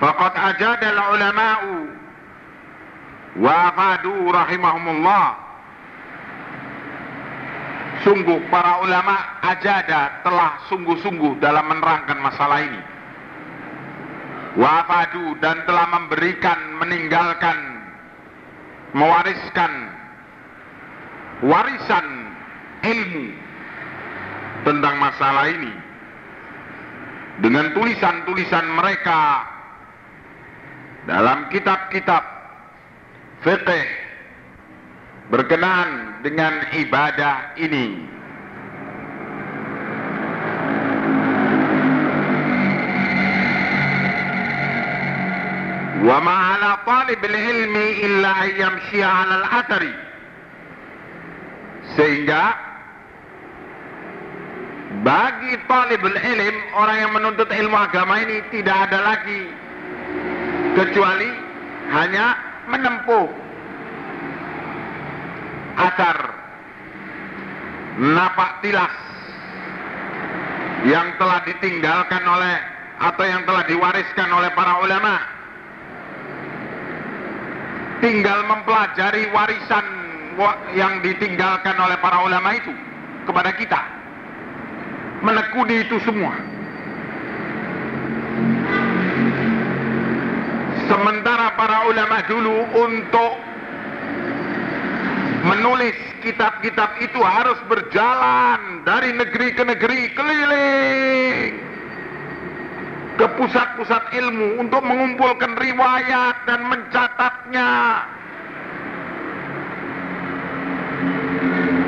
faqad ajada al-ulama'u wa afadu rahimahumullah. Sungguh para ulama ajada telah sungguh-sungguh dalam menerangkan masalah ini. Wafadu dan telah memberikan meninggalkan mewariskan warisan ilmu tentang masalah ini. Dengan tulisan-tulisan mereka dalam kitab-kitab fikih berkenaan dengan ibadah ini. Wa ma'ala ilmi illa yamshi 'ala al-athari. Sehingga bagi talibul ilm orang yang menuntut ilmu agama ini tidak ada lagi kecuali hanya menempuh asar napak tilas yang telah ditinggalkan oleh atau yang telah diwariskan oleh para ulama. Tinggal mempelajari warisan yang ditinggalkan oleh para ulama itu kepada kita. Menekuni itu semua sementara para ulama dulu untuk menulis kitab-kitab itu harus berjalan dari negeri ke negeri keliling ke pusat-pusat ilmu untuk mengumpulkan riwayat dan mencatatnya.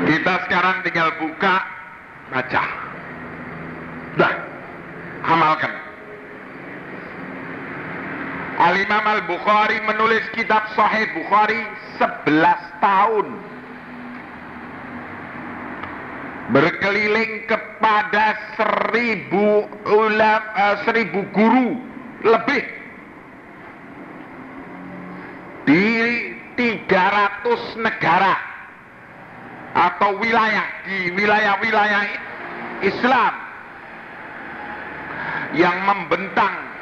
Kita sekarang tinggal buka, baca. Dah, amalkan. Al-Imam Al-Bukhari menulis kitab Sahih Bukhari 11 tahun. Berkeliling kepada seribu ulam, uh, seribu guru lebih di 300 negara atau wilayah di wilayah-wilayah Islam yang membentang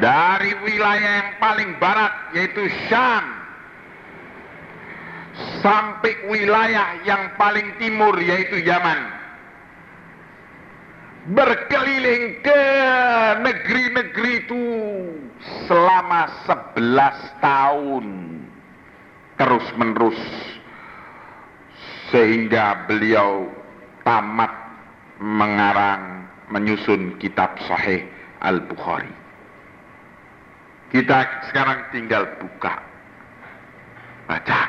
dari wilayah yang paling barat yaitu Syam. Sampai wilayah yang paling timur yaitu Yaman. Berkeliling ke negeri-negeri itu selama 11 tahun. Terus menerus sehingga beliau tamat mengarang menyusun kitab Sahih Al-Bukhari kita sekarang tinggal buka. Baca.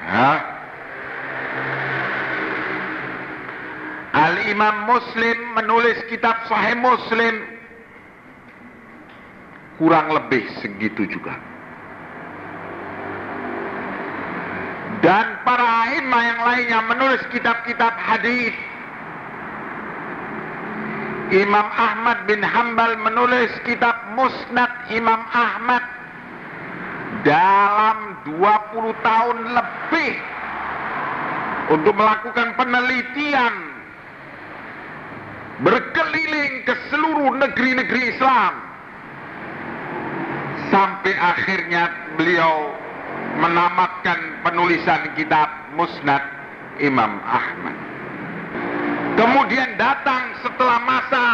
Ya. Al-Imam Muslim menulis kitab Sahih Muslim kurang lebih segitu juga. Dan para imam yang lainnya menulis kitab-kitab hadis Imam Ahmad bin Hambal menulis kitab Musnad Imam Ahmad dalam 20 tahun lebih untuk melakukan penelitian berkeliling ke seluruh negeri-negeri Islam sampai akhirnya beliau menamatkan penulisan kitab Musnad Imam Ahmad. Kemudian datang setelah masa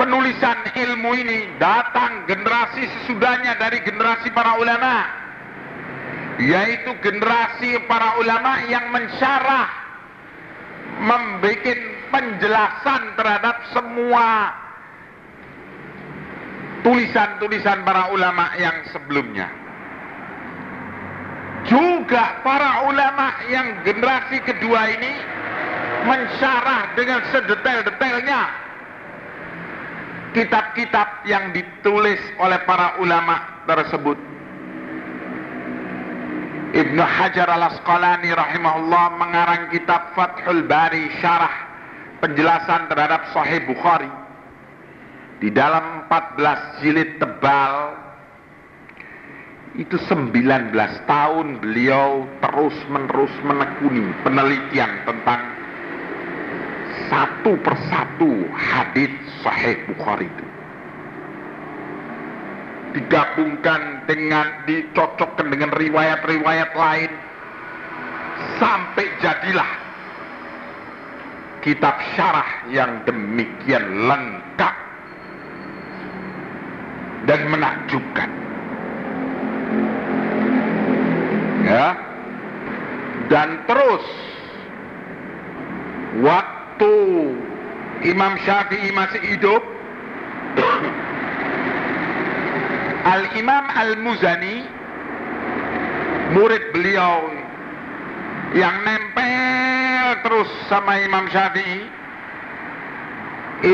penulisan ilmu ini, datang generasi sesudahnya dari generasi para ulama, yaitu generasi para ulama yang mensyarah, membuat penjelasan terhadap semua tulisan-tulisan para ulama yang sebelumnya. Juga para ulama yang generasi kedua ini mensyarah dengan sedetail-detailnya kitab-kitab yang ditulis oleh para ulama tersebut. Ibnu Hajar al-Asqalani rahimahullah mengarang kitab Fathul Bari syarah penjelasan terhadap Sahih Bukhari. Di dalam 14 jilid tebal itu 19 tahun beliau terus menerus menekuni penelitian tentang satu persatu hadis Sahih Bukhari itu. digabungkan dengan dicocokkan dengan riwayat-riwayat lain sampai jadilah kitab syarah yang demikian lengkap dan menakjubkan. Ya. Dan terus waktu Imam Syafi'i masih hidup Al-Imam Al-Muzani murid beliau yang nempel terus sama Imam Syafi'i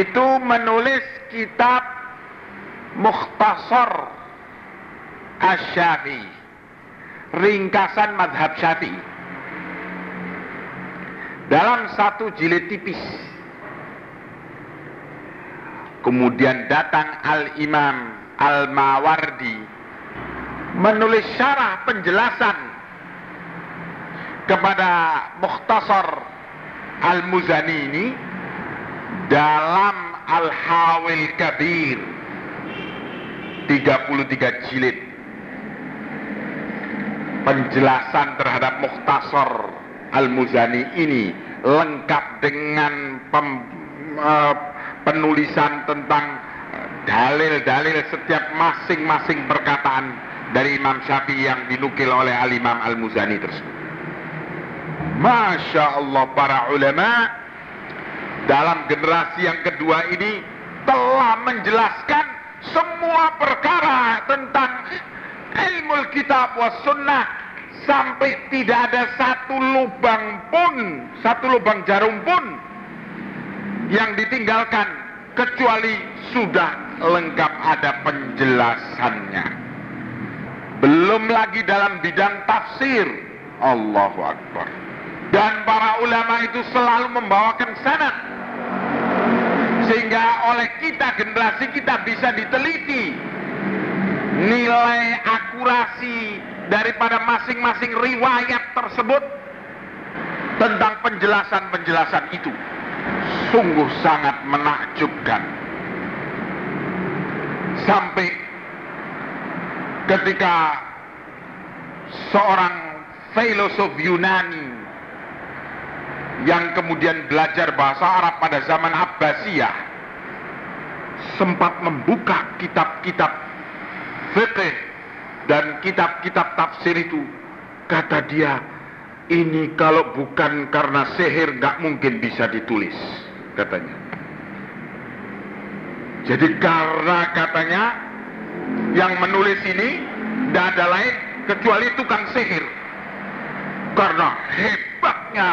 itu menulis kitab Mukhtasar Asy-Syafi'i ringkasan madhab Syafi'i. Dalam satu jilid tipis. Kemudian datang Al-Imam Al-Mawardi menulis syarah penjelasan kepada Mukhtasar Al-Muzani ini dalam Al-Hawil Kabir. 33 jilid penjelasan terhadap Mukhtasar Al-Muzani ini lengkap dengan pem, uh, penulisan tentang dalil-dalil setiap masing-masing perkataan dari Imam Syafi'i yang dinukil oleh Al-Imam Al-Muzani tersebut. Masya Allah para ulama dalam generasi yang kedua ini telah menjelaskan semua perkara tentang ilmu kitab was sunnah sampai tidak ada satu lubang pun, satu lubang jarum pun yang ditinggalkan kecuali sudah lengkap ada penjelasannya. Belum lagi dalam bidang tafsir. Allahu Akbar. Dan para ulama itu selalu membawakan sanad. Sehingga oleh kita, generasi kita bisa diteliti nilai akurasi daripada masing-masing riwayat tersebut tentang penjelasan-penjelasan itu sungguh sangat menakjubkan. Sampai ketika seorang filosof Yunani yang kemudian belajar bahasa Arab pada zaman Abbasiyah sempat membuka kitab-kitab fikih dan kitab-kitab tafsir itu kata dia ini kalau bukan karena sihir nggak mungkin bisa ditulis katanya jadi karena katanya yang menulis ini tidak ada lain kecuali tukang sihir. Karena hebatnya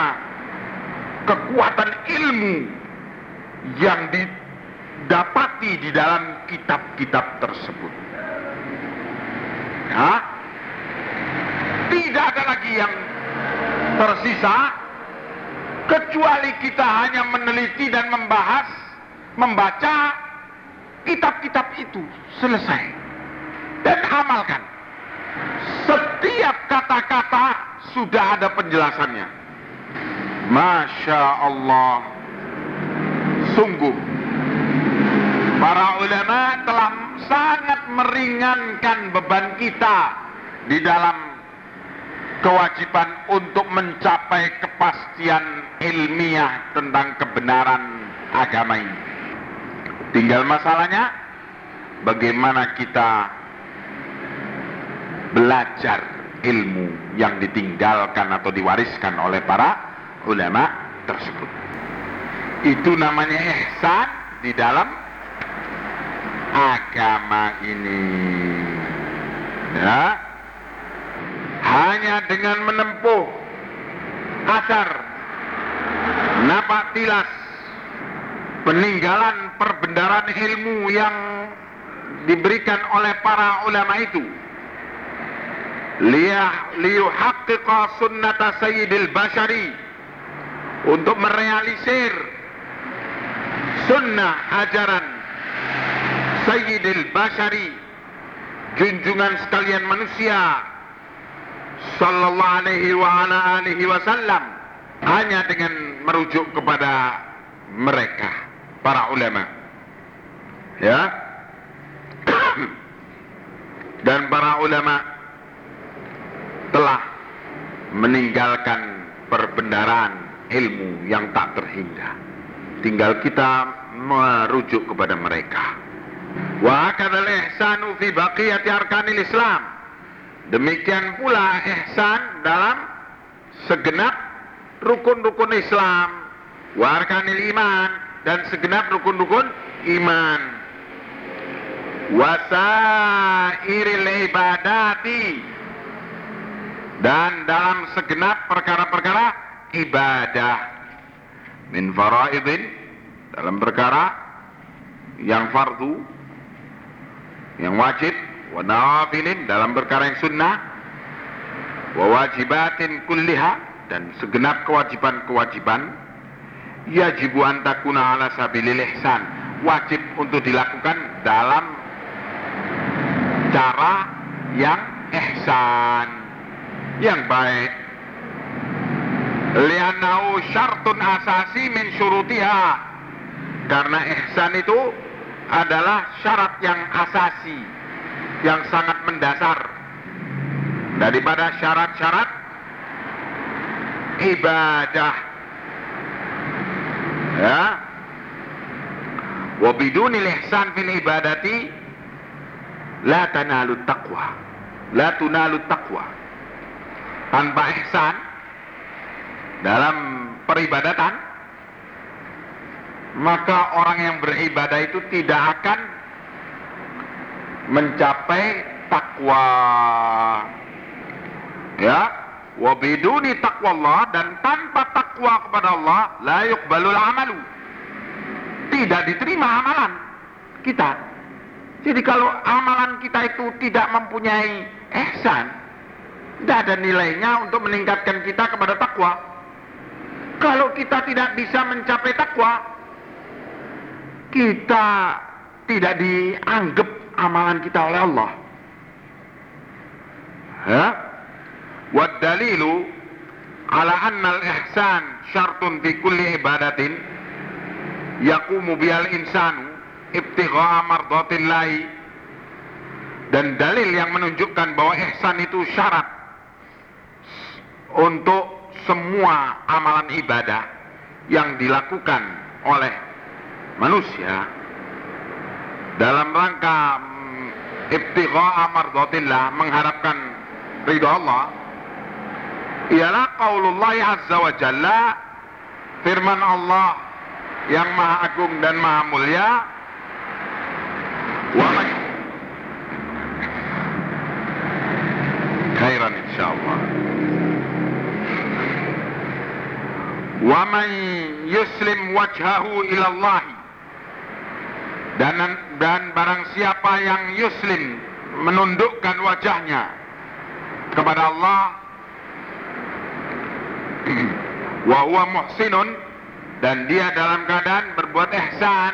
kekuatan ilmu yang didapati di dalam kitab-kitab tersebut. Ya, tidak ada lagi yang tersisa kecuali kita hanya meneliti dan membahas, membaca kitab-kitab itu selesai dan amalkan. Setiap kata-kata sudah ada penjelasannya. Masya Allah, sungguh para ulama telah sangat meringankan beban kita di dalam kewajiban untuk mencapai kepastian ilmiah tentang kebenaran agama ini. Tinggal masalahnya bagaimana kita belajar ilmu yang ditinggalkan atau diwariskan oleh para ulama tersebut. Itu namanya ihsan di dalam agama ini. Ya. Hanya dengan menempuh asar, napak tilas, peninggalan perbendaran ilmu yang diberikan oleh para ulama itu liyuhaqqiqa sunnata sayyidil bashari untuk merealisir sunnah ajaran sayyidil bashari junjungan sekalian manusia sallallahu alaihi wa ala alihi wasallam hanya dengan merujuk kepada mereka para ulama. Ya. dan para ulama telah meninggalkan perbendaharaan ilmu yang tak terhingga. Tinggal kita merujuk kepada mereka. Wa kadal ihsanu fi baqiyati arkanil Islam. Demikian pula ihsan dalam segenap rukun-rukun Islam, wa arkanil iman dan segenap rukun-rukun iman. Wasairil ibadati dan dalam segenap perkara-perkara ibadah min faraidin dalam perkara yang fardu yang wajib wa dalam perkara yang sunnah wa wajibatin kulliha dan segenap kewajiban-kewajiban yajibu an takuna ala sabilil ihsan. Wajib untuk dilakukan dalam cara yang ihsan yang baik. Lianau syartun asasi min syurutiha. Karena ihsan itu adalah syarat yang asasi yang sangat mendasar. Daripada syarat-syarat ibadah. Ya. Wa bidunil ihsan fil ibadati la tanalu taqwa. La tunalu taqwa. Tanpa ihsan dalam peribadatan maka orang yang beribadah itu tidak akan mencapai takwa. Ya. Wabiduni takwa Allah dan tanpa takwa kepada Allah la yuqbalul amalu. Tidak diterima amalan kita. Jadi kalau amalan kita itu tidak mempunyai ihsan tidak ada nilainya untuk meningkatkan kita kepada takwa. Kalau kita tidak bisa mencapai takwa kita tidak dianggap amalan kita oleh Allah. Ya dalilu ala anna al-ihsan syartun fi kulli ibadatin yaqumu bihal insanu ibtigha'a mardatillahi. Dan dalil yang menunjukkan bahwa ihsan itu syarat untuk semua amalan ibadah yang dilakukan oleh manusia dalam rangka mm, ibtigha'a mardatillah mengharapkan ridho Allah ialah qaulullah azza wa jalla firman Allah yang maha agung dan maha mulia wa man khairan insyaallah. Wa man yuslim wajhahu ila Allah dan dan barang siapa yang yuslim menundukkan wajahnya kepada Allah wa huwa muhsinun dan dia dalam keadaan berbuat ihsan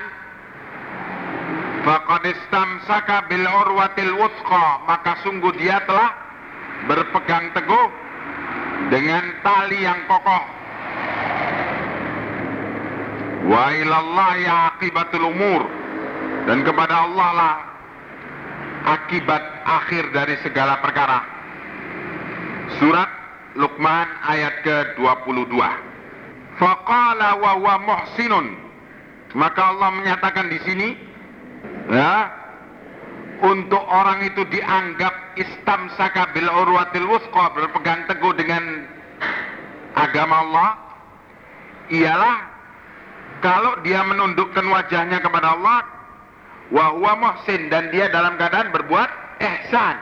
faqad istamsaka bil urwatil wuthqa maka sungguh dia telah berpegang teguh dengan tali yang kokoh. Wa ilallahi aqibatul umur dan kepada Allah lah akibat akhir dari segala perkara. Surat Luqman ayat ke-22. Faqala wa huwa muhsinun. Maka Allah menyatakan di sini ya untuk orang itu dianggap istamsaka bil urwatil wusqa berpegang teguh dengan agama Allah ialah kalau dia menundukkan wajahnya kepada Allah wa huwa muhsin dan dia dalam keadaan berbuat ihsan.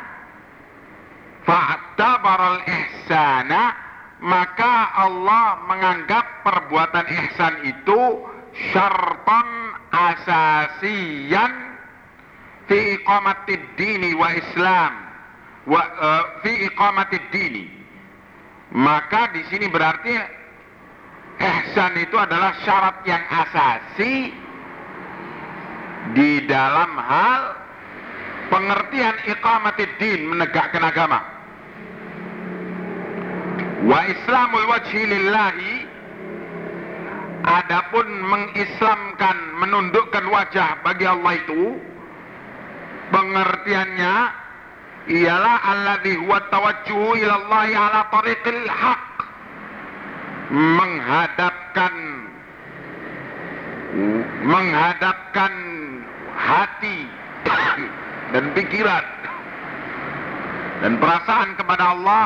Fa'tabaral ihsana maka Allah menganggap perbuatan ihsan itu syartan asasiyan fi iqamatid dini wa islam. Wa uh, fi iqamatid dini. Maka di sini berarti ihsan itu adalah syarat yang asasi di dalam hal pengertian iqamatid din menegakkan agama. Wa islamul wajhi lillahi adapun mengislamkan menundukkan wajah bagi Allah itu pengertiannya ialah alladhi huwa tawajjuhu ila Allah ala tariqil haq menghadapkan menghadapkan hati dan pikiran dan perasaan kepada Allah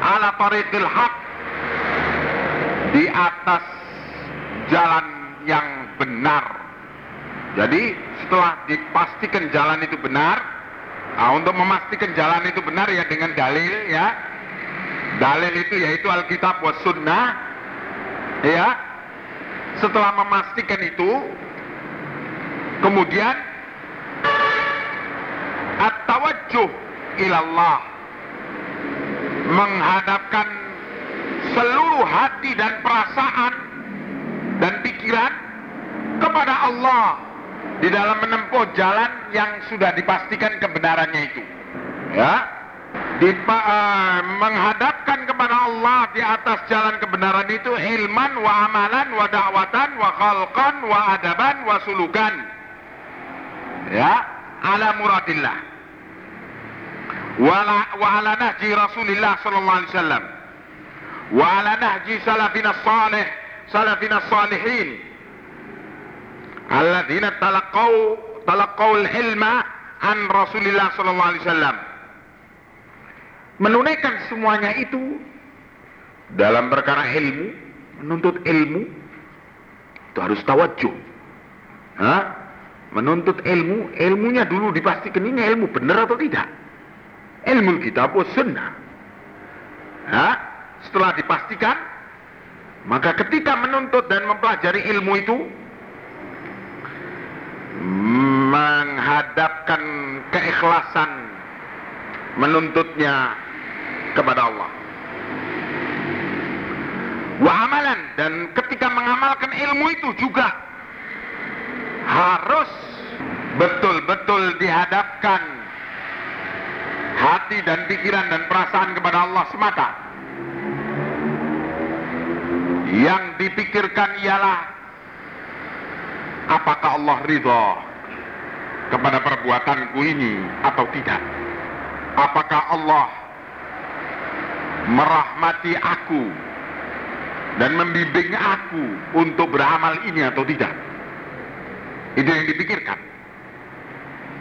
ala tariqil haq di atas jalan yang benar. Jadi setelah dipastikan jalan itu benar, nah untuk memastikan jalan itu benar ya dengan dalil ya. Dalil itu yaitu Alkitab wa Sunnah. Ya. Setelah memastikan itu, kemudian at-tawajjuh ilallah menghadapkan seluruh hati dan perasaan dan pikiran kepada Allah di dalam menempuh jalan yang sudah dipastikan kebenarannya itu. Ya, di, uh, menghadapkan kepada Allah di atas jalan kebenaran itu ilman wa amalan wa da'watan wa khalqan wa adaban wa sulukan. Ya, ala muradillah. Wa, wa ala nahji Rasulillah sallallahu alaihi wasallam. Wa ala nahji salafina salih, salafina salihin alladzina talaqau talaqaul ilma an Rasulillah sallallahu alaihi wasallam. Menunaikan semuanya itu dalam perkara ilmu, menuntut ilmu itu harus tawajuh. Hah? Menuntut ilmu, ilmunya dulu dipastikan ini ilmu benar atau tidak. Ilmu kitab sunnah. Hah? Setelah dipastikan, maka ketika menuntut dan mempelajari ilmu itu, menghadapkan keikhlasan menuntutnya kepada Allah. Wa amalan dan ketika mengamalkan ilmu itu juga harus betul-betul dihadapkan hati dan pikiran dan perasaan kepada Allah semata. Yang dipikirkan ialah apakah Allah ridho kepada perbuatanku ini atau tidak? Apakah Allah merahmati aku dan membimbing aku untuk beramal ini atau tidak? Itu yang dipikirkan.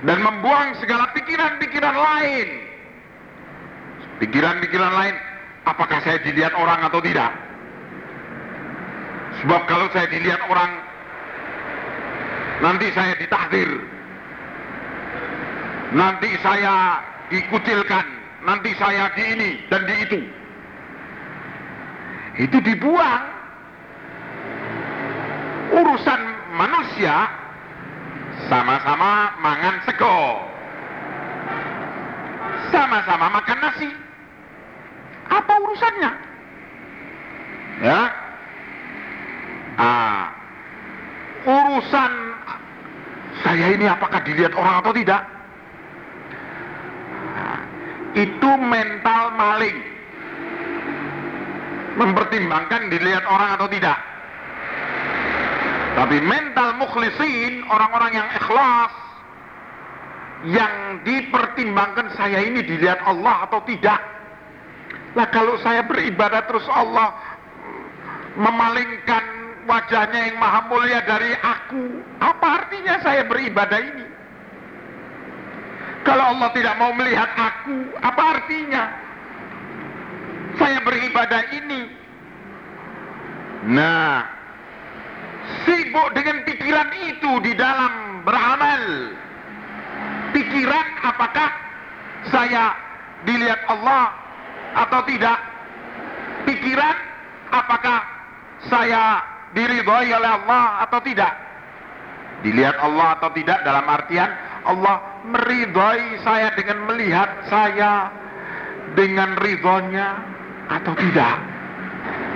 Dan membuang segala pikiran-pikiran lain. Pikiran-pikiran lain, apakah saya dilihat orang atau tidak? Sebab kalau saya dilihat orang nanti saya ditahdir nanti saya dikucilkan nanti saya di ini dan di itu. Itu dibuang. Urusan manusia sama-sama mangan sego. Sama-sama makan nasi. Apa urusannya? Ya? Ah. Urusan saya ini apakah dilihat orang atau tidak? Itu mental maling. Mempertimbangkan dilihat orang atau tidak. Tapi mental mukhlisin, orang-orang yang ikhlas, yang dipertimbangkan saya ini dilihat Allah atau tidak. Nah kalau saya beribadah terus Allah memalingkan wajahnya yang maha mulia dari aku. Apa artinya saya beribadah ini? Kalau Allah tidak mau melihat aku, apa artinya? Saya beribadah ini. Nah, sibuk dengan pikiran itu di dalam beramal. Pikiran apakah saya dilihat Allah atau tidak? Pikiran apakah saya diridhoi oleh Allah atau tidak? Dilihat Allah atau tidak dalam artian Allah meridhoi saya dengan melihat saya dengan ridhonya atau tidak?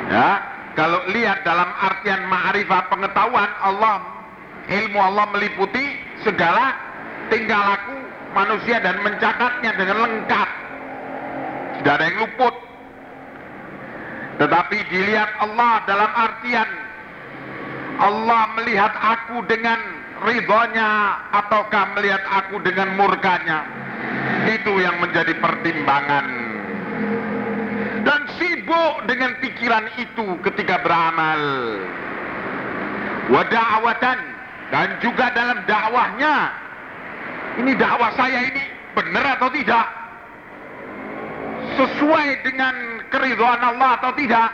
Ya, kalau lihat dalam artian ma'rifat pengetahuan Allah ilmu Allah meliputi segala tingkah laku manusia dan mencatatnya dengan lengkap. Tidak ada yang luput. Tetapi dilihat Allah dalam artian Allah melihat aku dengan ridhonya ataukah melihat aku dengan murkanya Itu yang menjadi pertimbangan. Dan sibuk dengan pikiran itu ketika beramal. Wada'awatan dan juga dalam dakwahnya. Ini dakwah saya ini benar atau tidak? Sesuai dengan keridhaan Allah atau tidak?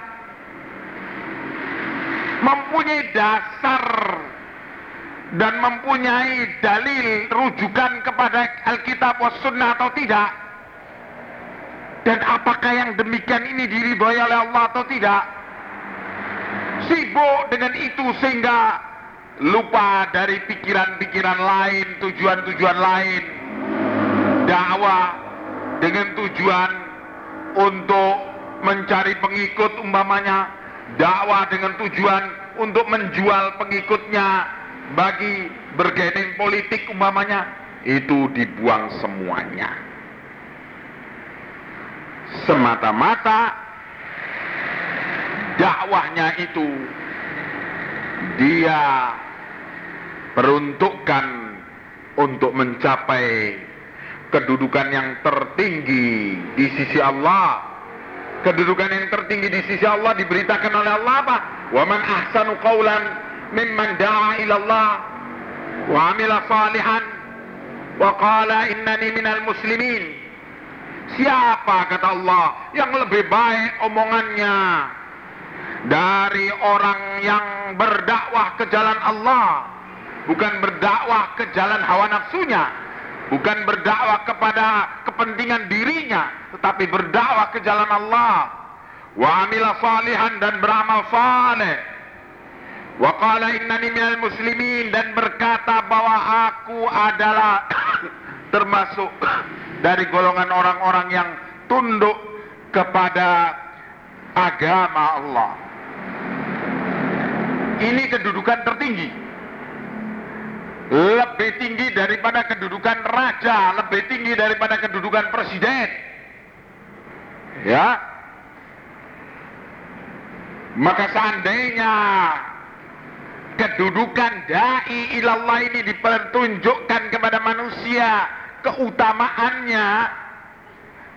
Mempunyai dasar dan mempunyai dalil rujukan kepada Alkitab was sunnah atau tidak? Dan apakah yang demikian ini diridhoi oleh Allah atau tidak? Sibuk dengan itu sehingga lupa dari pikiran-pikiran lain, tujuan-tujuan lain. Dakwah dengan tujuan untuk mencari pengikut umpamanya, dakwah dengan tujuan untuk menjual pengikutnya bagi bergening politik umpamanya, itu dibuang semuanya. Semata-mata dakwahnya itu dia peruntukkan untuk mencapai kedudukan yang tertinggi di sisi Allah. Kedudukan yang tertinggi di sisi Allah diberitakan oleh Allah apa? Wa man ahsanu qawlan ila Allah wa amila salihan wa qala innani minal muslimin. Siapa kata Allah yang lebih baik omongannya dari orang yang berdakwah ke jalan Allah, bukan berdakwah ke jalan hawa nafsunya, bukan berdakwah kepada kepentingan dirinya, tetapi berdakwah ke jalan Allah. Wa amila salihan dan beramal saleh. Wa qala innani minal muslimin dan berkata bahwa aku adalah termasuk dari golongan orang-orang yang tunduk kepada agama Allah. Ini kedudukan tertinggi. Lebih tinggi daripada kedudukan raja, lebih tinggi daripada kedudukan presiden. Ya. Maka seandainya kedudukan dai ilallah ini dipertunjukkan kepada manusia keutamaannya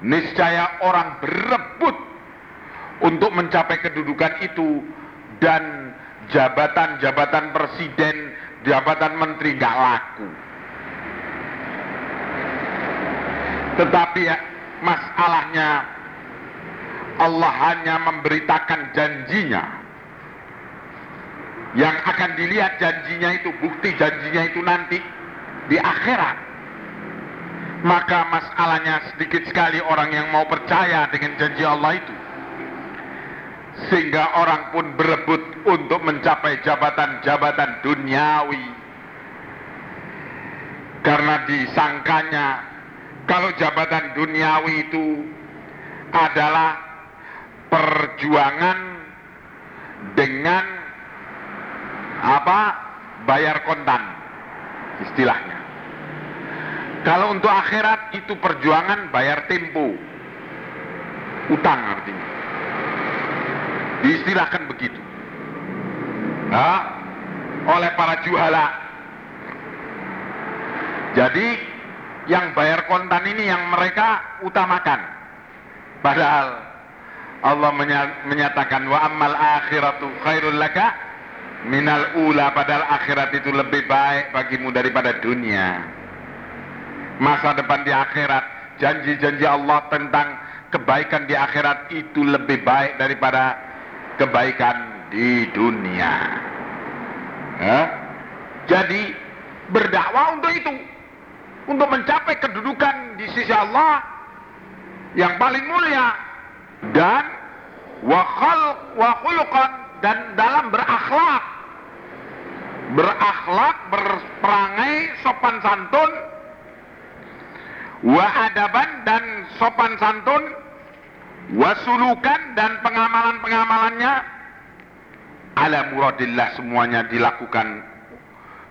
niscaya orang berebut untuk mencapai kedudukan itu dan jabatan-jabatan presiden, jabatan menteri gak laku. Tetapi ya, masalahnya Allah hanya memberitakan janjinya. Yang akan dilihat janjinya itu, bukti janjinya itu nanti di akhirat. Maka masalahnya sedikit sekali orang yang mau percaya dengan janji Allah itu sehingga orang pun berebut untuk mencapai jabatan-jabatan duniawi karena disangkanya kalau jabatan duniawi itu adalah perjuangan dengan apa bayar kontan istilahnya kalau untuk akhirat itu perjuangan bayar tempo utang artinya Diistilahkan begitu. Nah, oleh para juhala. Jadi yang bayar kontan ini yang mereka utamakan. Padahal Allah menyatakan wa ammal akhiratu khairul laka minal ula padahal akhirat itu lebih baik bagimu daripada dunia. Masa depan di akhirat, janji-janji Allah tentang kebaikan di akhirat itu lebih baik daripada kebaikan di dunia. Ya? Jadi berdakwah untuk itu, untuk mencapai kedudukan di sisi Allah yang paling mulia dan wakal wakulukan dan dalam berakhlak. Berakhlak berperangai sopan santun. Wa adaban dan sopan santun. Wasulukan dan pengamalan-pengamalannya. Ala muradillah semuanya dilakukan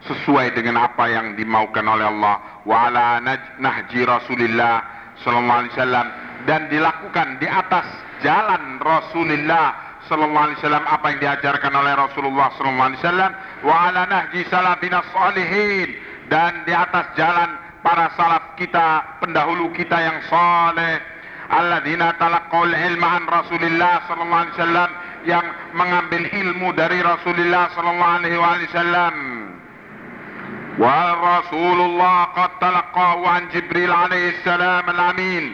sesuai dengan apa yang dimaukan oleh Allah. Wa ala nahji Rasulillah sallallahu alaihi wasallam. Dan dilakukan di atas jalan Rasulullah sallallahu alaihi wasallam apa yang diajarkan oleh Rasulullah sallallahu alaihi wasallam wa ala nahji salafina salihin dan di atas jalan para salaf kita, pendahulu kita yang saleh, alladzina talaqul ilma an Rasulillah sallallahu alaihi wasallam yang mengambil ilmu dari Rasulullah sallallahu alaihi wasallam. Wa Rasulullah qad talaqahu an Jibril alaihi salam al-amin.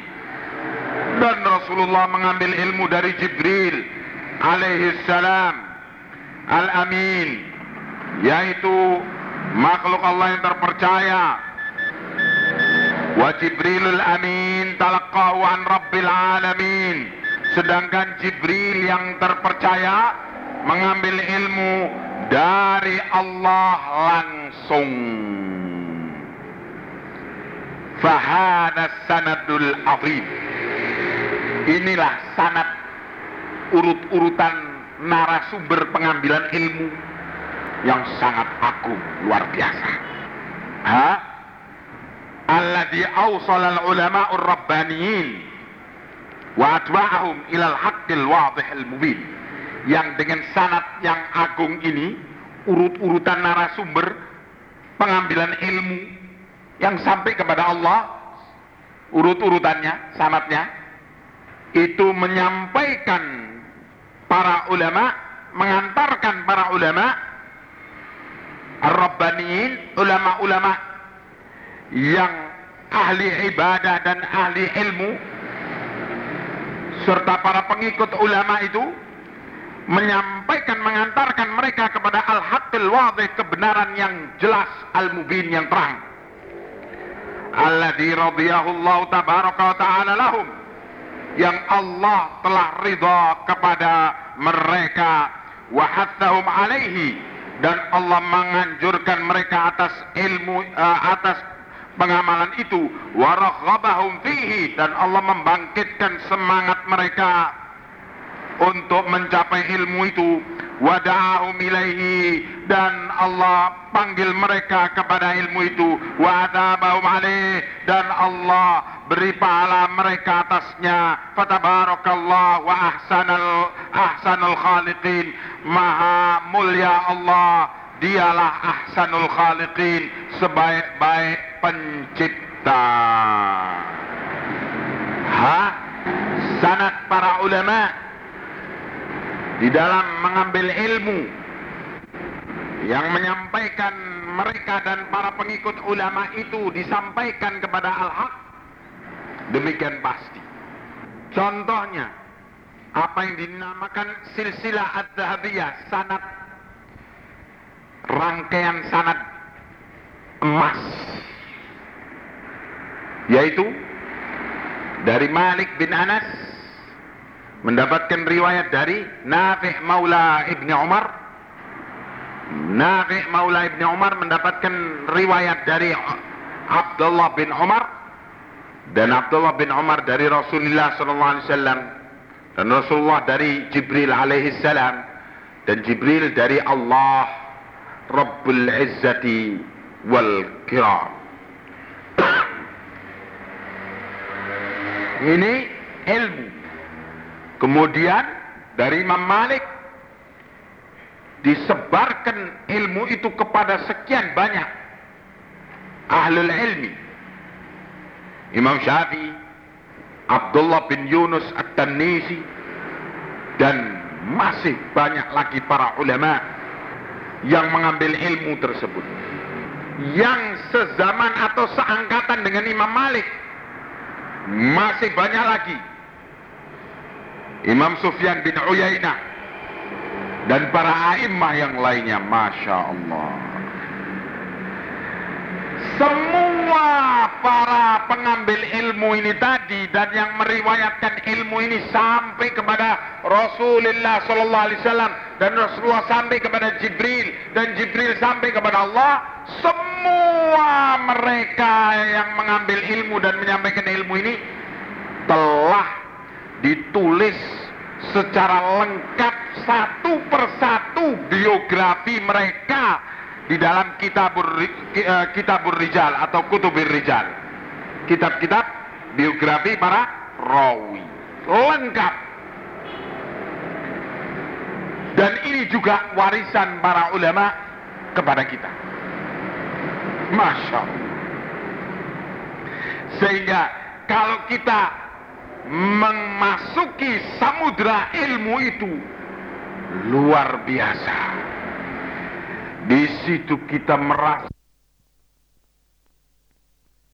Dan Rasulullah mengambil ilmu dari Jibril alaihi salam. Al-amin. Yaitu makhluk Allah yang terpercaya. Wa Jibrilul amin talaqahu an rabbil alamin. Sedangkan Jibril yang terpercaya mengambil ilmu dari Allah langsung. Fahada sanadul azim. Inilah sanad urut-urutan narasumber pengambilan ilmu yang sangat agung luar biasa. Ha? Alladhi awsala al-ulama rabbaniyin wa adwa'ahum ilal haqqil wadih al-mubin. Yang dengan sanat yang agung ini urut-urutan narasumber pengambilan ilmu yang sampai kepada Allah urut-urutannya, sanatnya itu menyampaikan para ulama, mengantarkan para ulama Ar-Rabbaniin, ulama-ulama yang ahli ibadah dan ahli ilmu serta para pengikut ulama itu menyampaikan mengantarkan mereka kepada al-haqqil wadih kebenaran yang jelas al-mubin yang terang. Alladzi radiyahullahu tabaraka wa ta'ala lahum yang Allah telah ridha kepada mereka. Wa hathahum alaihi. Dan Allah menganjurkan mereka atas ilmu uh, atas pengamalan itu. Waraghabahum fihi. Dan Allah membangkitkan semangat mereka untuk mencapai ilmu itu. Wada'ahum ilaihi. Dan Allah panggil mereka kepada ilmu itu. Wa alaih. Dan Allah beri pahala mereka atasnya. Fatabarakallah wa ahsanal ahsanul khaliqin. Maha mulia Allah dialah ahsanul khaliqin. Sebaik-baik pencipta. Ha? Sanat para ulama di dalam mengambil ilmu yang menyampaikan mereka dan para pengikut ulama itu disampaikan kepada al-haq demikian pasti. Contohnya apa yang dinamakan silsilah ad-dahabiyah sanat rangkaian sanat emas. Yaitu dari Malik bin Anas mendapatkan riwayat dari Nafi' Maula Ibni Umar. Nafi' Maula Ibni Umar mendapatkan riwayat dari Abdullah bin Umar dan Abdullah bin Umar dari Rasulullah SAW dan Rasulullah dari Jibril alaihi salam dan Jibril dari Allah Rabbul Izzati wal Kiram. Ini ilmu. Kemudian dari Imam Malik disebarkan ilmu itu kepada sekian banyak ahlul ilmi. Imam Syafi'i Abdullah bin Yunus At-Tanisi dan masih banyak lagi para ulama yang mengambil ilmu tersebut. Yang sezaman atau seangkatan dengan Imam Malik masih banyak lagi. Imam Sufyan bin Uyainah dan para a'immah yang lainnya Masya Allah. Semua para pengambil ilmu ini tadi dan yang meriwayatkan ilmu ini sampai kepada Rasulullah sallallahu alaihi wasallam dan Rasulullah sampai kepada Jibril dan Jibril sampai kepada Allah semua mereka yang mengambil ilmu dan menyampaikan ilmu ini telah ditulis secara lengkap satu persatu biografi mereka di dalam kitabur uh, kitabur rijal atau kutubir rijal. Kitab-kitab biografi para rawi. Lengkap. Dan ini juga warisan para ulama kepada kita. Masya Allah. Sehingga kalau kita memasuki samudra ilmu itu luar biasa. Di situ kita merasa